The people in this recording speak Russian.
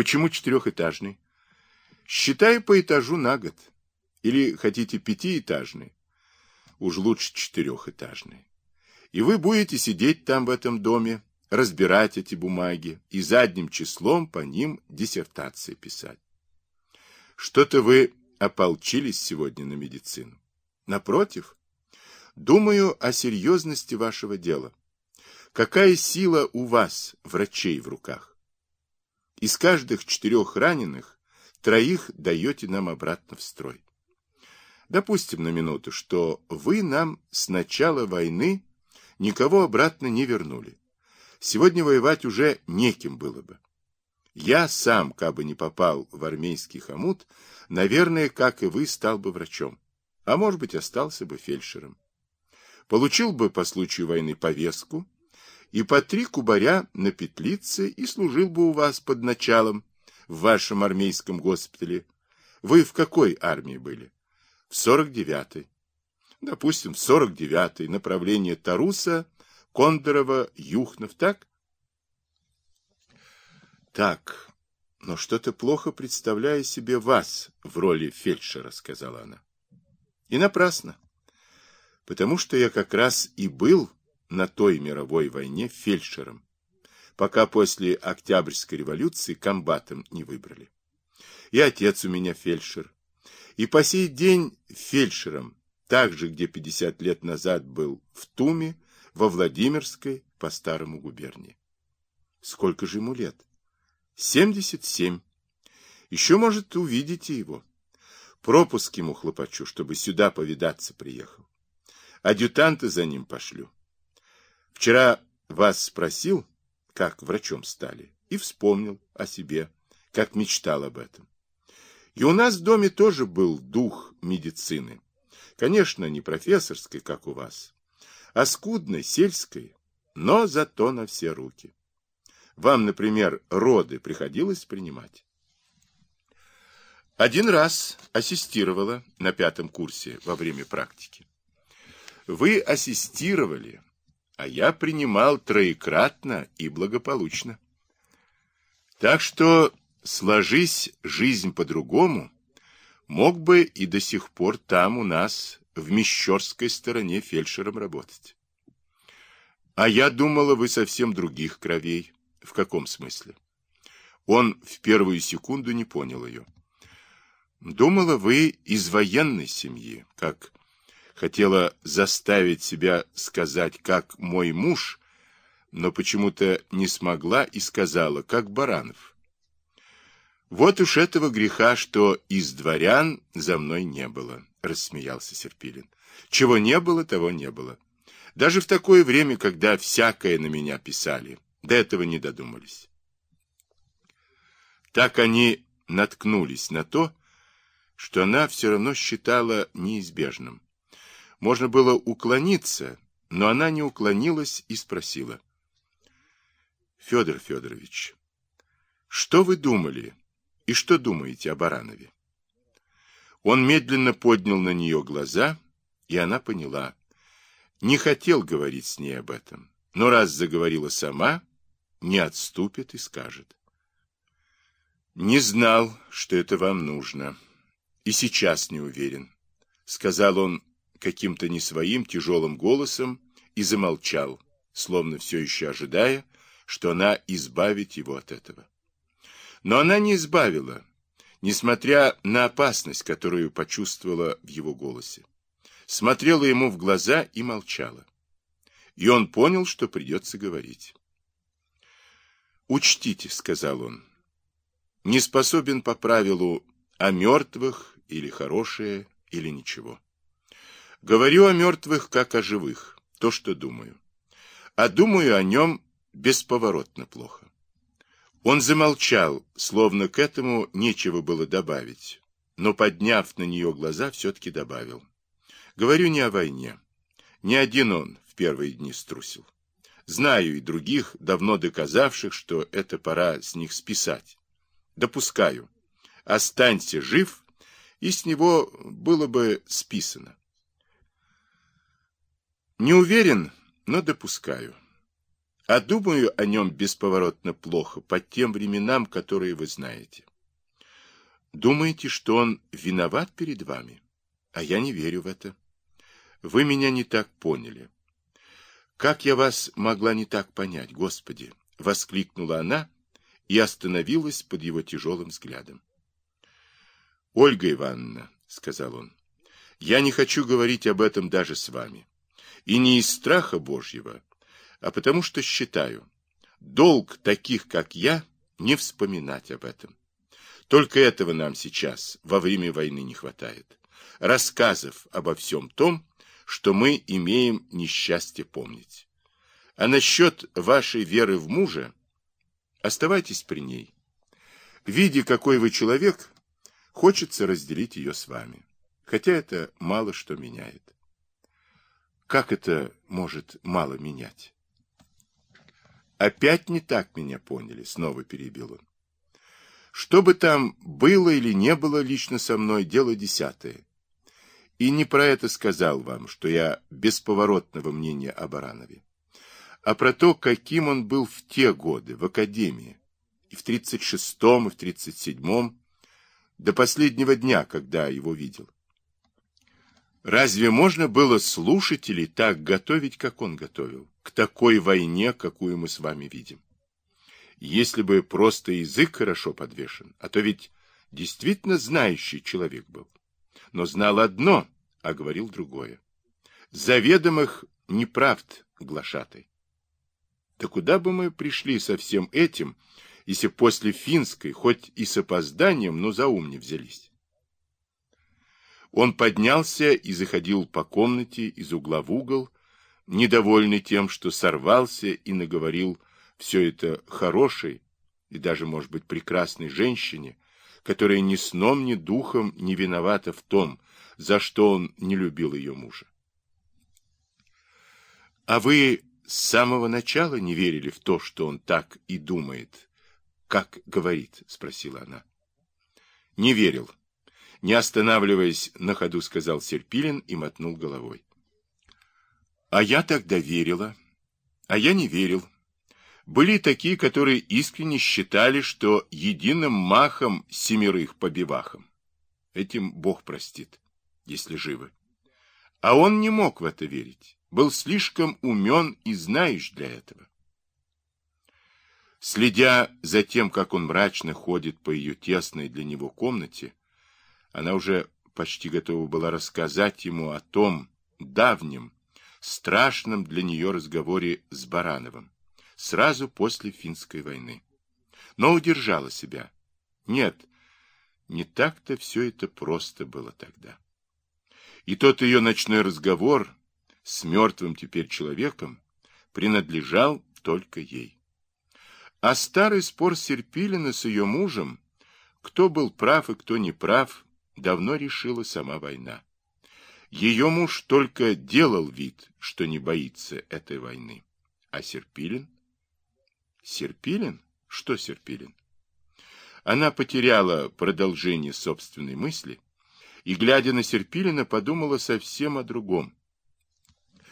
Почему четырехэтажный? Считаю по этажу на год. Или хотите пятиэтажный? Уж лучше четырехэтажный. И вы будете сидеть там в этом доме, разбирать эти бумаги и задним числом по ним диссертации писать. Что-то вы ополчились сегодня на медицину. Напротив, думаю о серьезности вашего дела. Какая сила у вас, врачей, в руках? Из каждых четырех раненых троих даете нам обратно в строй. Допустим на минуту, что вы нам с начала войны никого обратно не вернули. Сегодня воевать уже неким было бы. Я сам, как бы не попал в армейский хомут, наверное, как и вы, стал бы врачом. А может быть, остался бы фельдшером. Получил бы по случаю войны повестку, и по три кубаря на петлице и служил бы у вас под началом в вашем армейском госпитале. Вы в какой армии были? В 49-й. Допустим, в 49-й направление Таруса Кондорова, Юхнов, так? Так, но что-то плохо представляю себе вас в роли фельдшера, сказала она. И напрасно. Потому что я как раз и был на той мировой войне фельдшером, пока после Октябрьской революции комбатом не выбрали. И отец у меня фельдшер. И по сей день фельдшером, так же, где 50 лет назад был в Туме, во Владимирской по старому губернии. Сколько же ему лет? Семьдесят семь. Еще, может, увидите его. Пропуск ему хлопочу, чтобы сюда повидаться приехал. Адъютанта за ним пошлю. Вчера вас спросил, как врачом стали, и вспомнил о себе, как мечтал об этом. И у нас в доме тоже был дух медицины. Конечно, не профессорской, как у вас, а скудной, сельской, но зато на все руки. Вам, например, роды приходилось принимать? Один раз ассистировала на пятом курсе во время практики. Вы ассистировали, а я принимал троекратно и благополучно. Так что, сложись жизнь по-другому, мог бы и до сих пор там у нас в Мещерской стороне фельдшером работать. А я думала, вы совсем других кровей. В каком смысле? Он в первую секунду не понял ее. Думала, вы из военной семьи, как хотела заставить себя сказать, как мой муж, но почему-то не смогла и сказала, как Баранов. Вот уж этого греха, что из дворян за мной не было. — рассмеялся Серпилин. «Чего не было, того не было. Даже в такое время, когда всякое на меня писали, до этого не додумались». Так они наткнулись на то, что она все равно считала неизбежным. Можно было уклониться, но она не уклонилась и спросила. «Федор Федорович, что вы думали и что думаете о Баранове?» Он медленно поднял на нее глаза, и она поняла. Не хотел говорить с ней об этом, но раз заговорила сама, не отступит и скажет. «Не знал, что это вам нужно, и сейчас не уверен», — сказал он каким-то не своим тяжелым голосом и замолчал, словно все еще ожидая, что она избавит его от этого. Но она не избавила, несмотря на опасность, которую почувствовала в его голосе. Смотрела ему в глаза и молчала. И он понял, что придется говорить. «Учтите», — сказал он, — «не способен по правилу о мертвых или хорошее, или ничего. Говорю о мертвых, как о живых, то, что думаю. А думаю о нем бесповоротно плохо. Он замолчал, словно к этому нечего было добавить, но, подняв на нее глаза, все-таки добавил. Говорю не о войне. Ни один он в первые дни струсил. Знаю и других, давно доказавших, что это пора с них списать. Допускаю. Останься жив, и с него было бы списано. Не уверен, но допускаю. а думаю о нем бесповоротно плохо по тем временам, которые вы знаете. Думаете, что он виноват перед вами? А я не верю в это. Вы меня не так поняли. Как я вас могла не так понять, Господи? Воскликнула она и остановилась под его тяжелым взглядом. Ольга Ивановна, сказал он, я не хочу говорить об этом даже с вами. И не из страха Божьего, а потому что считаю, долг таких, как я, не вспоминать об этом. Только этого нам сейчас, во время войны, не хватает. Рассказов обо всем том, что мы имеем несчастье помнить. А насчет вашей веры в мужа, оставайтесь при ней. Видя, какой вы человек, хочется разделить ее с вами. Хотя это мало что меняет. Как это может мало менять? Опять не так меня поняли, снова перебил он. Что бы там было или не было лично со мной, дело десятое. И не про это сказал вам, что я бесповоротного мнения о Баранове, а про то, каким он был в те годы, в академии, и в 36-м, и в 37-м, до последнего дня, когда его видел. Разве можно было слушателей так готовить, как он готовил, к такой войне, какую мы с вами видим? если бы просто язык хорошо подвешен, а то ведь действительно знающий человек был. Но знал одно, а говорил другое. Заведомых неправд глашатай. Да куда бы мы пришли со всем этим, если после финской, хоть и с опозданием, но за ум не взялись? Он поднялся и заходил по комнате из угла в угол, недовольный тем, что сорвался и наговорил все это хорошей и даже, может быть, прекрасной женщине, которая ни сном, ни духом не виновата в том, за что он не любил ее мужа. А вы с самого начала не верили в то, что он так и думает, как говорит, спросила она. Не верил. Не останавливаясь на ходу, сказал Серпилин и мотнул головой. А я тогда верила. А я не верил, были такие, которые искренне считали, что единым махом семерых побивахом. Этим Бог простит, если живы. А он не мог в это верить, был слишком умен и знаешь для этого. Следя за тем, как он мрачно ходит по ее тесной для него комнате, она уже почти готова была рассказать ему о том давнем, страшном для нее разговоре с Барановым сразу после финской войны. Но удержала себя. Нет, не так-то все это просто было тогда. И тот ее ночной разговор с мертвым теперь человеком принадлежал только ей. А старый спор Серпилина с ее мужем, кто был прав и кто не прав, давно решила сама война. Ее муж только делал вид, что не боится этой войны. А Серпилин Серпилин? Что Серпилин? Она потеряла продолжение собственной мысли и, глядя на Серпилина, подумала совсем о другом.